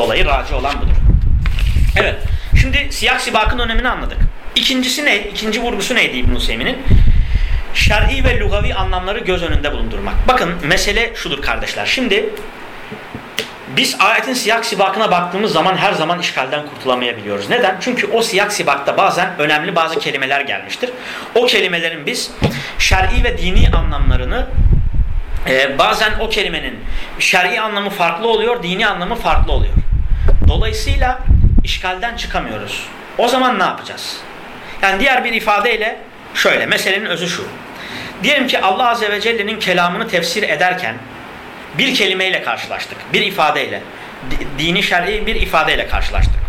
dolayı raci olan budur. Evet. Şimdi siyah sibakın önemini anladık. İkincisi ne? İkinci vurgusu neydi İbn Hüseyin'in? Şer'i ve lugavi anlamları göz önünde bulundurmak. Bakın mesele şudur kardeşler. Şimdi biz ayetin siyak sibakına baktığımız zaman her zaman işgalden kurtulamayabiliyoruz. Neden? Çünkü o siyak sibakta bazen önemli bazı kelimeler gelmiştir. O kelimelerin biz şer'i ve dini anlamlarını e, bazen o kelimenin şer'i anlamı farklı oluyor, dini anlamı farklı oluyor. Dolayısıyla işgalden çıkamıyoruz. O zaman ne yapacağız? Yani diğer bir ifadeyle şöyle, meselenin özü şu. Diyelim ki Allah Azze ve Celle'nin kelamını tefsir ederken bir kelimeyle karşılaştık. Bir ifadeyle. Dini şer'i bir ifadeyle karşılaştık.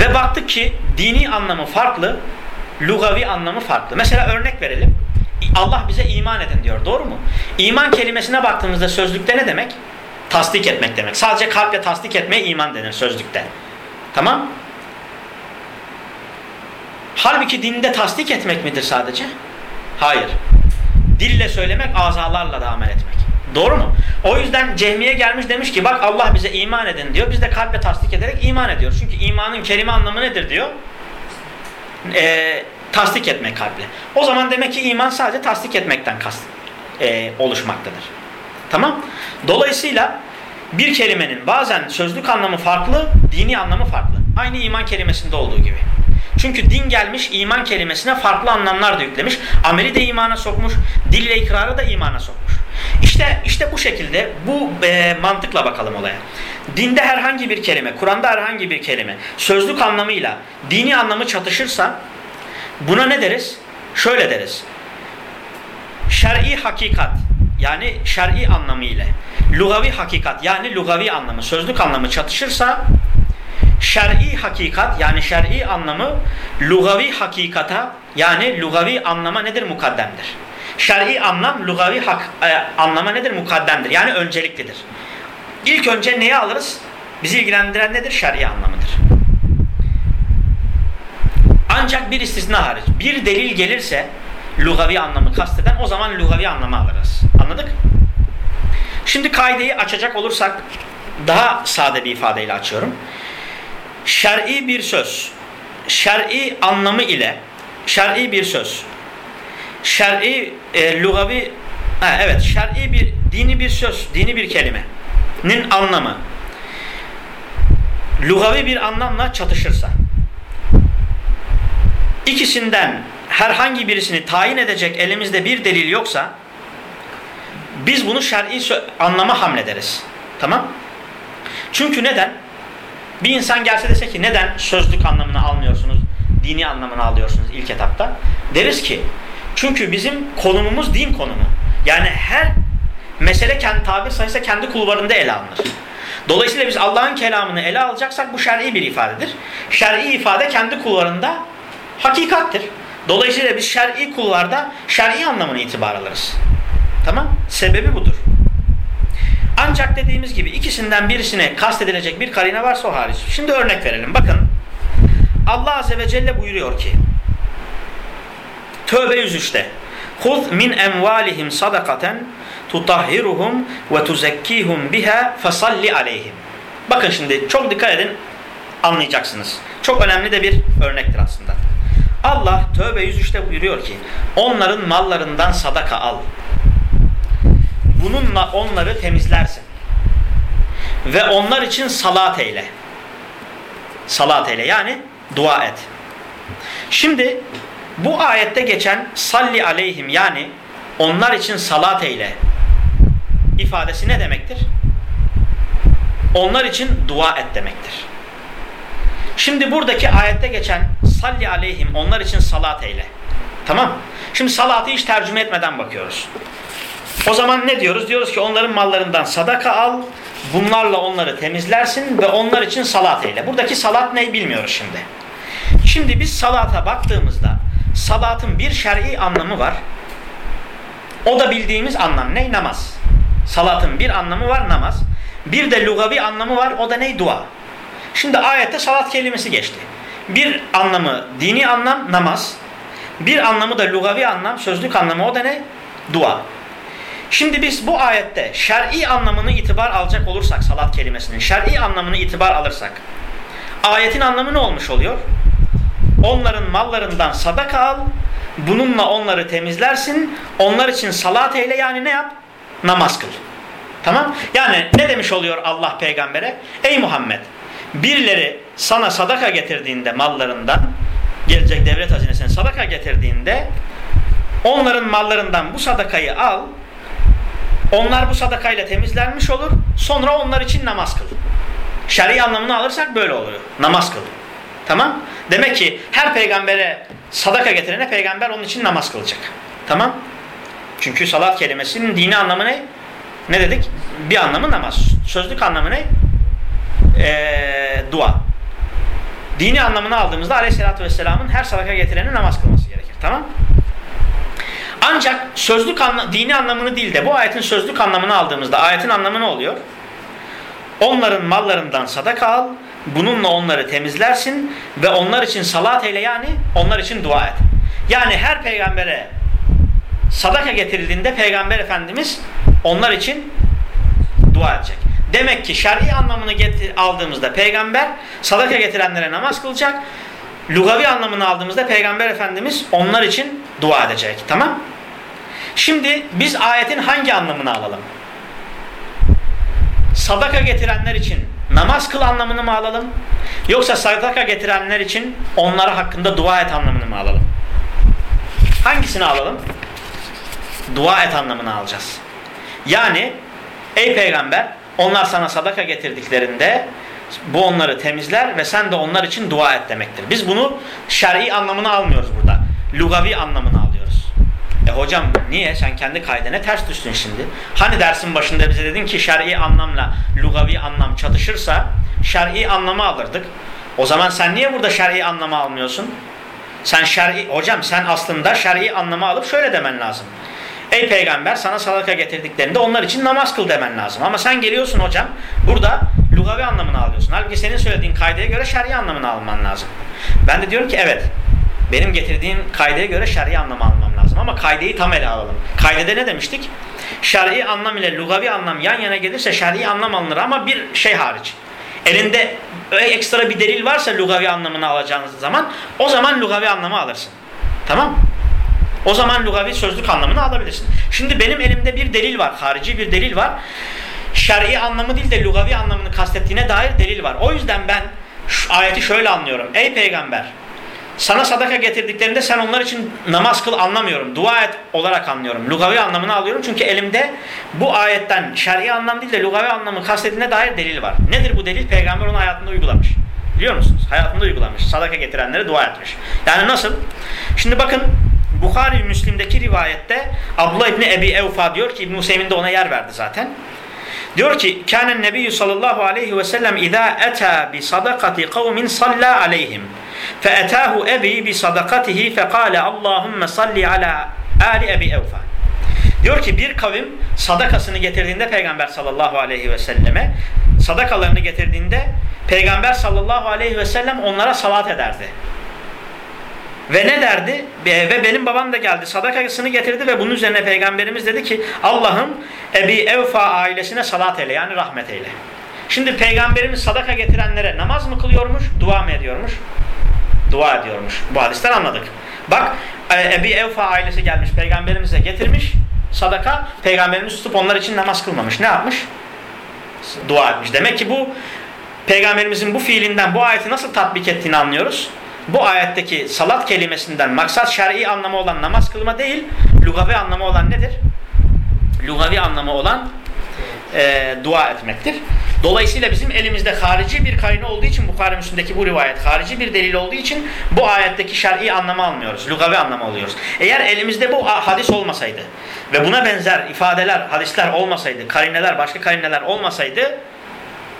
Ve baktık ki dini anlamı farklı, lugavi anlamı farklı. Mesela örnek verelim. Allah bize iman edin diyor. Doğru mu? İman kelimesine baktığımızda sözlükte ne demek? Tasdik etmek demek. Sadece kalple tasdik etmeye iman denir sözlükte. Tamam? Halbuki dinde tasdik etmek midir sadece? Hayır. Dille söylemek, azalarla da amel etmek. Doğru mu? O yüzden Cehmiye gelmiş demiş ki bak Allah bize iman edin diyor. Biz de kalple tasdik ederek iman ediyoruz. Çünkü imanın kelime anlamı nedir diyor? Ee, tasdik etmek kalple. O zaman demek ki iman sadece tasdik etmekten kast, e, oluşmaktadır. Tamam? Dolayısıyla bir kelimenin bazen sözlük anlamı farklı, dini anlamı farklı. Aynı iman kelimesinde olduğu gibi. Çünkü din gelmiş iman kelimesine farklı anlamlar da yüklemiş. Ameli de imana sokmuş, dille ikrarı da imana sokmuş. İşte işte bu şekilde bu e, mantıkla bakalım olaya. Dinde herhangi bir kelime, Kur'an'da herhangi bir kelime sözlük anlamıyla dini anlamı çatışırsa buna ne deriz? Şöyle deriz. Şer'i hakikat yani şer'i anlamı ile lugavi hakikat yani lugavi anlamı, sözlük anlamı çatışırsa şer'i hakikat yani şer'i anlamı lugavi hakikata yani lugavi anlama nedir? Mukaddemdir. Şer'i anlam lugavi hak, e, anlama nedir? Mukaddemdir. Yani önceliklidir. İlk önce neyi alırız? Bizi ilgilendiren nedir? Şer'i anlamıdır. Ancak bir istisna hariç. Bir delil gelirse lugavi anlamı kasteden o zaman lugavi anlamı alırız. Anladık? Şimdi kaideyi açacak olursak daha sade bir ifadeyle açıyorum. Şer'i bir söz, şer'i anlamı ile şer'i bir söz, şer'i e, lugavi ha, evet şer'i bir dini bir söz, dini bir kelimenin anlamı lugavi bir anlamla çatışırsa ikisinden herhangi birisini tayin edecek elimizde bir delil yoksa biz bunu şer'i anlama hamlederiz. Tamam? Çünkü neden? Bir insan gelse dese ki neden sözlük anlamını almıyorsunuz, dini anlamını alıyorsunuz ilk etapta? Deriz ki çünkü bizim konumumuz din konumu. Yani her mesele kendi tabir sayısı kendi kulvarında ele alınır. Dolayısıyla biz Allah'ın kelamını ele alacaksak bu şer'i bir ifadedir. Şer'i ifade kendi kulvarında hakikattir. Dolayısıyla biz şer'i kullarda şer'i anlamını itibar alırız. Tamam? Sebebi budur. Ancak dediğimiz gibi ikisinden birisine kastedilecek bir karine varsa o hariç. Şimdi örnek verelim. Bakın Allah Azze ve Celle buyuruyor ki Tövbe 103'te Huz min emvalihim sadakaten tutahhiruhum ve tuzekkihum biha fasalli aleyhim. Bakın şimdi çok dikkat edin anlayacaksınız. Çok önemli de bir örnektir aslında. Allah Tövbe 103'te buyuruyor ki onların mallarından sadaka al. Bununla onları temizlersin. Ve onlar için salat eyle. Salat eyle yani dua et. Şimdi bu ayette geçen salli aleyhim yani onlar için salat eyle ifadesi ne demektir? Onlar için dua et demektir. Şimdi buradaki ayette geçen salli aleyhim onlar için salat eyle. Tamam Şimdi salatı hiç tercüme etmeden bakıyoruz. O zaman ne diyoruz? Diyoruz ki onların mallarından sadaka al, bunlarla onları temizlersin ve onlar için salat eyle. Buradaki salat ne bilmiyoruz şimdi. Şimdi biz salata baktığımızda salatın bir şer'i anlamı var. O da bildiğimiz anlam ne? Namaz. Salatın bir anlamı var namaz. Bir de lugavi anlamı var o da ne? Dua. Şimdi ayette salat kelimesi geçti. Bir anlamı dini anlam namaz. Bir anlamı da lugavi anlam, sözlük anlamı o da ne? Dua. Şimdi biz bu ayette şer'i anlamını itibar alacak olursak salat kelimesinin şer'i anlamını itibar alırsak ayetin anlamı ne olmuş oluyor? Onların mallarından sadaka al, bununla onları temizlersin, onlar için salat eyle yani ne yap? Namaz kıl. Tamam? Yani ne demiş oluyor Allah peygambere? Ey Muhammed birileri sana sadaka getirdiğinde mallarından gelecek devlet hazinesine sadaka getirdiğinde onların mallarından bu sadakayı al onlar bu sadakayla temizlenmiş olur sonra onlar için namaz kıl. Şer'i anlamını alırsak böyle oluyor. Namaz kıl. Tamam? Demek ki her peygambere sadaka getirene peygamber onun için namaz kılacak. Tamam? Çünkü salat kelimesinin dini anlamı ne? Ne dedik? Bir anlamı namaz. Sözlük anlamı ne? Ee, dua. Dini anlamını aldığımızda aleyhissalatü vesselamın her sadaka getireni namaz kılması gerekir. Tamam? Ancak sözlük anla dini anlamını değil de bu ayetin sözlük anlamını aldığımızda ayetin anlamı ne oluyor? Onların mallarından sadaka al, bununla onları temizlersin ve onlar için salat eyle yani onlar için dua et. Yani her peygambere sadaka getirildiğinde peygamber efendimiz onlar için dua edecek. Demek ki şer'i anlamını getir, aldığımızda peygamber sadaka getirenlere namaz kılacak. Lugavi anlamını aldığımızda peygamber efendimiz onlar için dua edecek. Tamam? Şimdi biz ayetin hangi anlamını alalım? Sadaka getirenler için namaz kıl anlamını mı alalım? Yoksa sadaka getirenler için onlara hakkında dua et anlamını mı alalım? Hangisini alalım? Dua et anlamını alacağız. Yani ey peygamber onlar sana sadaka getirdiklerinde bu onları temizler ve sen de onlar için dua et demektir. Biz bunu şer'i anlamını almıyoruz burada. Lugavi anlamını alıyoruz. E hocam niye? Sen kendi kaydene ters düştün şimdi. Hani dersin başında bize dedin ki şer'i anlamla lugavi anlam çatışırsa şer'i anlamı alırdık. O zaman sen niye burada şer'i anlamı almıyorsun? Sen şer'i hocam sen aslında şer'i anlamı alıp şöyle demen lazım. Ey peygamber sana sadaka getirdiklerinde onlar için namaz kıl demen lazım. Ama sen geliyorsun hocam burada lugavi anlamını alıyorsun. Halbuki senin söylediğin kaydeye göre şer'i anlamını alman lazım. Ben de diyorum ki evet benim getirdiğim kaydeye göre şer'i anlamı almam lazım. Ama kaydeyi tam ele alalım. Kaydede ne demiştik? Şer'i anlam ile lugavi anlam yan yana gelirse şer'i anlam alınır ama bir şey hariç. Elinde ekstra bir delil varsa lugavi anlamını alacağınız zaman o zaman lugavi anlamı alırsın. Tamam o zaman lugavi sözlük anlamını alabilirsin. Şimdi benim elimde bir delil var. Harici bir delil var. Şer'i anlamı değil de lugavi anlamını kastettiğine dair delil var. O yüzden ben şu ayeti şöyle anlıyorum. Ey peygamber sana sadaka getirdiklerinde sen onlar için namaz kıl anlamıyorum. Dua et olarak anlıyorum. Lugavi anlamını alıyorum. Çünkü elimde bu ayetten şer'i anlam değil de lugavi anlamı kastettiğine dair delil var. Nedir bu delil? Peygamber onu hayatında uygulamış. Biliyor musunuz? Hayatında uygulamış. Sadaka getirenlere dua etmiş. Yani nasıl? Şimdi bakın Bukhari Müslim'deki rivayette Abdullah İbni Ebi Evfa diyor ki İbn Hüseyin de ona yer verdi zaten. Diyor ki kânen nebiyyü sallallahu aleyhi ve sellem izâ etâ bi sadakati kavmin sallâ aleyhim fe etâhu ebi bi sadakatihi fe kâle Allahümme salli ala âli Ebi Evfa. Diyor ki bir kavim sadakasını getirdiğinde Peygamber sallallahu aleyhi ve selleme sadakalarını getirdiğinde Peygamber sallallahu aleyhi ve sellem onlara salat ederdi. Ve ne derdi? Ve benim babam da geldi sadakasını getirdi ve bunun üzerine peygamberimiz dedi ki Allah'ım Ebi Evfa ailesine salat eyle yani rahmet eyle. Şimdi peygamberimiz sadaka getirenlere namaz mı kılıyormuş, dua mı ediyormuş? Dua ediyormuş. Bu hadisten anladık. Bak e, Ebi Evfa ailesi gelmiş peygamberimize getirmiş sadaka, peygamberimiz tutup onlar için namaz kılmamış. Ne yapmış? Dua etmiş. Demek ki bu peygamberimizin bu fiilinden bu ayeti nasıl tatbik ettiğini anlıyoruz bu ayetteki salat kelimesinden maksat şer'i anlamı olan namaz kılma değil, lugavi anlamı olan nedir? Lugavi anlamı olan e, dua etmektir. Dolayısıyla bizim elimizde harici bir kaynağı olduğu için Bukhari Müslim'deki bu rivayet harici bir delil olduğu için bu ayetteki şer'i anlamı almıyoruz. Lugavi anlamı alıyoruz. Eğer elimizde bu hadis olmasaydı ve buna benzer ifadeler, hadisler olmasaydı, karineler, başka karineler olmasaydı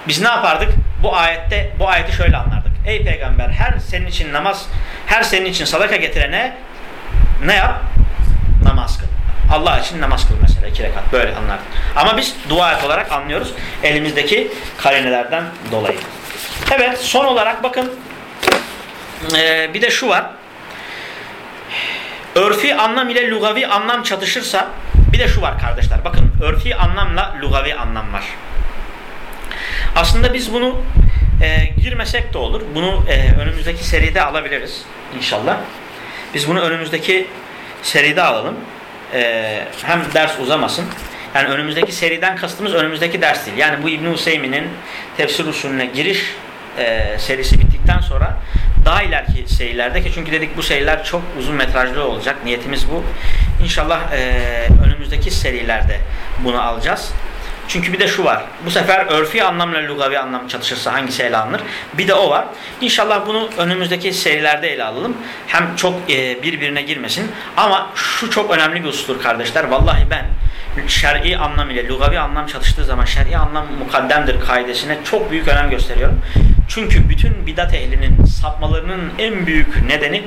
biz ne yapardık? Bu ayette bu ayeti şöyle anlardık. Ey peygamber her senin için namaz, her senin için sadaka getirene ne yap? Namaz kıl. Allah için namaz kıl mesela iki rekat böyle anlardık. Ama biz dua et olarak anlıyoruz elimizdeki karinelerden dolayı. Evet son olarak bakın ee, bir de şu var. Örfi anlam ile lugavi anlam çatışırsa Bir de şu var kardeşler. Bakın örfi anlamla lugavi anlam var. Aslında biz bunu e, girmesek de olur. Bunu e, önümüzdeki seride alabiliriz inşallah. Biz bunu önümüzdeki seride alalım. E, hem ders uzamasın. Yani önümüzdeki seriden kastımız önümüzdeki ders değil. Yani bu İbn Hüseyin'in tefsir usulüne giriş e, serisi bittikten sonra daha ileriki serilerde ki çünkü dedik bu seriler çok uzun metrajlı olacak. Niyetimiz bu. İnşallah e, önümüzdeki serilerde bunu alacağız. Çünkü bir de şu var. Bu sefer örfi anlamla lugavi anlam çatışırsa hangisi ele alınır? Bir de o var. İnşallah bunu önümüzdeki serilerde ele alalım. Hem çok e, birbirine girmesin. Ama şu çok önemli bir husustur kardeşler. Vallahi ben şer'i anlam ile lugavi anlam çatıştığı zaman şer'i anlam mukaddemdir kaidesine çok büyük önem gösteriyorum. Çünkü bütün bidat ehlinin sapmalarının en büyük nedeni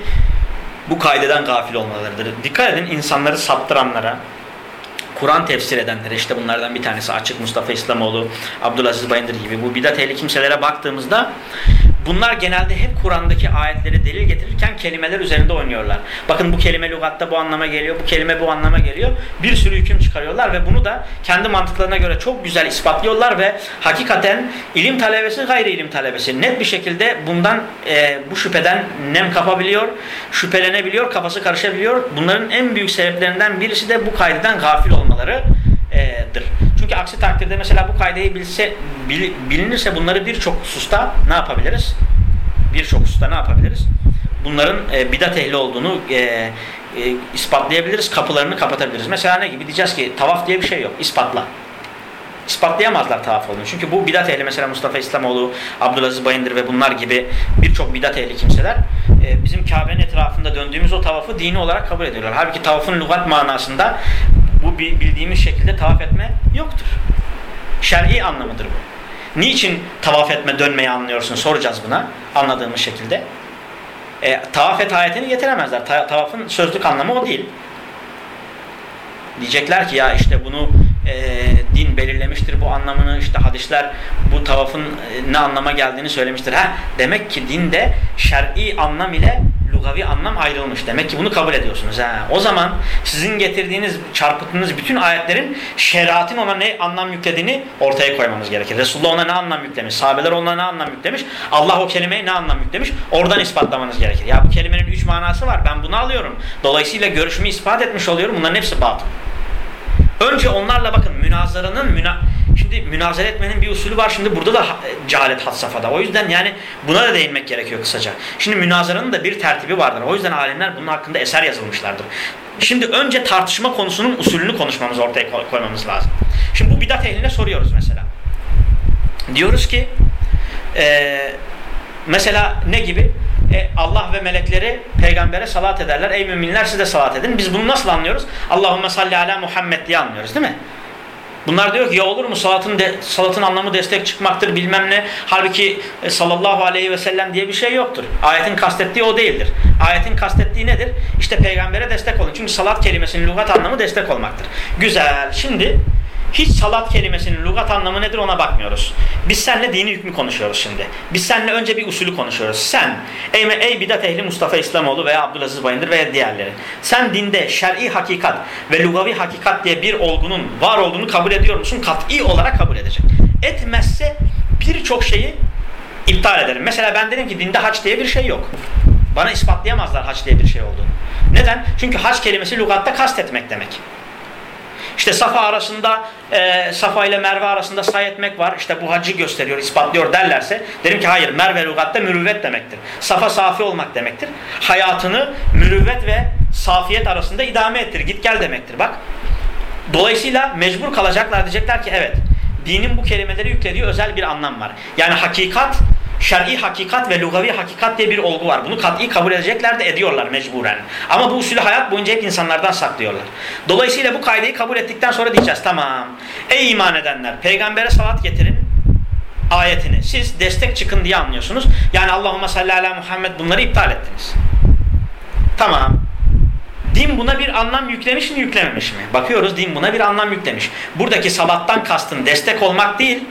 bu kaideden gafil olmalarıdır. Dikkat edin insanları saptıranlara, Kur'an tefsir edenlere işte bunlardan bir tanesi Açık Mustafa İslamoğlu, Abdülaziz Bayındır gibi bu bidat ehli kimselere baktığımızda Bunlar genelde hep Kur'an'daki ayetleri delil getirirken kelimeler üzerinde oynuyorlar. Bakın bu kelime lügatta bu anlama geliyor, bu kelime bu anlama geliyor. Bir sürü hüküm çıkarıyorlar ve bunu da kendi mantıklarına göre çok güzel ispatlıyorlar ve hakikaten ilim talebesi gayri ilim talebesi net bir şekilde bundan e, bu şüpheden nem kapabiliyor, şüphelenebiliyor, kafası karışabiliyor. Bunların en büyük sebeplerinden birisi de bu kaydeden gafil olmaları dir. Çünkü aksi takdirde mesela bu kaydeyi bilse, bil, bilinirse bunları birçok hususta ne yapabiliriz? Birçok hususta ne yapabiliriz? Bunların e, bidat ehli olduğunu e, e, ispatlayabiliriz, kapılarını kapatabiliriz. Mesela ne gibi? Diyeceğiz ki tavaf diye bir şey yok. İspatla. İspatlayamazlar tavaf olduğunu. Çünkü bu bidat ehli mesela Mustafa İslamoğlu, Abdülaziz Bayındır ve bunlar gibi birçok bidat ehli kimseler e, bizim Kabe'nin etrafında döndüğümüz o tavafı dini olarak kabul ediyorlar. Halbuki tavafın lügat manasında bu bildiğimiz şekilde tavaf etme yoktur. Şer'i anlamıdır bu. Niçin tavaf etme dönmeyi anlıyorsun soracağız buna anladığımız şekilde. E, tavaf et ayetini getiremezler. Ta tavafın sözlük anlamı o değil. Diyecekler ki ya işte bunu e, din belirlemiştir bu anlamını işte hadisler bu tavafın e, ne anlama geldiğini söylemiştir. Ha demek ki dinde şer'i anlam ile lugavi anlam ayrılmış. Demek ki bunu kabul ediyorsunuz. Ha. O zaman sizin getirdiğiniz, çarpıttığınız bütün ayetlerin şeriatın ona ne anlam yüklediğini ortaya koymamız gerekir. Resulullah ona ne anlam yüklemiş, sahabeler ona ne anlam yüklemiş, Allah o kelimeye ne anlam yüklemiş, oradan ispatlamanız gerekir. Ya bu kelimenin üç manası var, ben bunu alıyorum. Dolayısıyla görüşümü ispat etmiş oluyorum, bunların hepsi batıl. Önce onlarla bakın münazaranın müna Şimdi münazara etmenin bir usulü var. Şimdi burada da cehalet had safhada. O yüzden yani buna da değinmek gerekiyor kısaca. Şimdi münazaranın da bir tertibi vardır. O yüzden alimler bunun hakkında eser yazılmışlardır. Şimdi önce tartışma konusunun usulünü konuşmamız ortaya koymamız lazım. Şimdi bu bidat ehline soruyoruz mesela. Diyoruz ki e, mesela ne gibi? E, Allah ve melekleri peygambere salat ederler. Ey müminler siz de salat edin. Biz bunu nasıl anlıyoruz? Allahümme salli ala Muhammed diye anlıyoruz değil mi? Bunlar diyor ki ya olur mu salatın de, salatın anlamı destek çıkmaktır bilmem ne. Halbuki e, sallallahu aleyhi ve sellem diye bir şey yoktur. Ayetin kastettiği o değildir. Ayetin kastettiği nedir? İşte peygambere destek olun. Çünkü salat kelimesinin lügat anlamı destek olmaktır. Güzel. Şimdi hiç salat kelimesinin lügat anlamı nedir ona bakmıyoruz. Biz seninle dini hükmü konuşuyoruz şimdi. Biz seninle önce bir usulü konuşuyoruz. Sen ey, ey bidat ehli Mustafa İslamoğlu veya Abdülaziz Bayındır veya diğerleri. Sen dinde şer'i hakikat ve lugavi hakikat diye bir olgunun var olduğunu kabul ediyor musun? Kat'i olarak kabul edecek. Etmezse birçok şeyi iptal ederim. Mesela ben dedim ki dinde haç diye bir şey yok. Bana ispatlayamazlar haç diye bir şey olduğunu. Neden? Çünkü haç kelimesi lügatta kastetmek demek. İşte Safa arasında e, Safa ile Merve arasında say etmek var. İşte bu hacı gösteriyor, ispatlıyor derlerse derim ki hayır Merve lügatte mürüvvet demektir. Safa safi olmak demektir. Hayatını mürüvvet ve safiyet arasında idame ettir. Git gel demektir bak. Dolayısıyla mecbur kalacaklar diyecekler ki evet dinin bu kelimeleri yüklediği özel bir anlam var. Yani hakikat şer'i hakikat ve lugavi hakikat diye bir olgu var. Bunu kat'i kabul edecekler de ediyorlar mecburen. Ama bu usulü hayat boyunca hep insanlardan saklıyorlar. Dolayısıyla bu kaydeyi kabul ettikten sonra diyeceğiz tamam. Ey iman edenler peygambere salat getirin ayetini. Siz destek çıkın diye anlıyorsunuz. Yani Allahümme salli ala Muhammed bunları iptal ettiniz. Tamam. Din buna bir anlam yüklemiş mi yüklememiş mi? Bakıyoruz din buna bir anlam yüklemiş. Buradaki salattan kastın destek olmak değil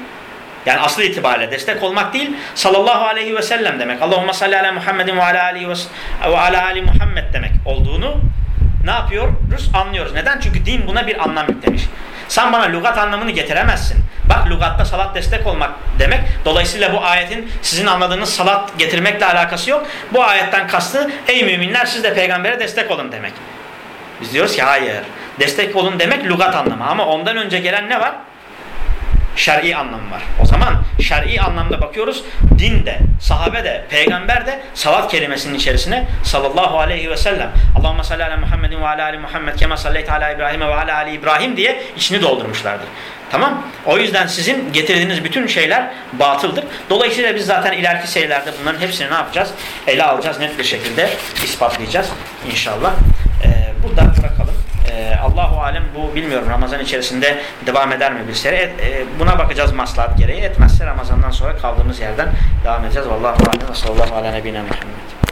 yani asıl itibariyle destek olmak değil sallallahu aleyhi ve sellem demek. Allahümme salli ala Muhammedin ve ala alihi ve, ve ala ali Muhammed demek olduğunu ne yapıyoruz? Anlıyoruz. Neden? Çünkü din buna bir anlam yüklemiş. Sen bana lügat anlamını getiremezsin. Bak lügatta salat destek olmak demek. Dolayısıyla bu ayetin sizin anladığınız salat getirmekle alakası yok. Bu ayetten kastı ey müminler siz de peygambere destek olun demek. Biz diyoruz ki hayır. Destek olun demek lügat anlamı ama ondan önce gelen ne var? Şer'i anlamı var. O zaman şer'i anlamda bakıyoruz. Din de, sahabe de, peygamber de salat kelimesinin içerisine sallallahu aleyhi ve sellem Allahümme salli ala Muhammedin ve ala ali Muhammed kema salleyte ala İbrahim'e ve ala ali İbrahim diye içini doldurmuşlardır. Tamam? O yüzden sizin getirdiğiniz bütün şeyler batıldır. Dolayısıyla biz zaten ileriki şeylerde bunların hepsini ne yapacağız? Ele alacağız net bir şekilde ispatlayacağız inşallah. Ee, burada bırakalım. Ee, Allahu alem bu bilmiyorum Ramazan içerisinde devam eder mi bir. Et, e, buna bakacağız maslahat gereği. Etmezse Ramazan'dan sonra kaldığımız yerden devam edeceğiz. Vallahu alem ve sallallahu ala nebine Muhammed.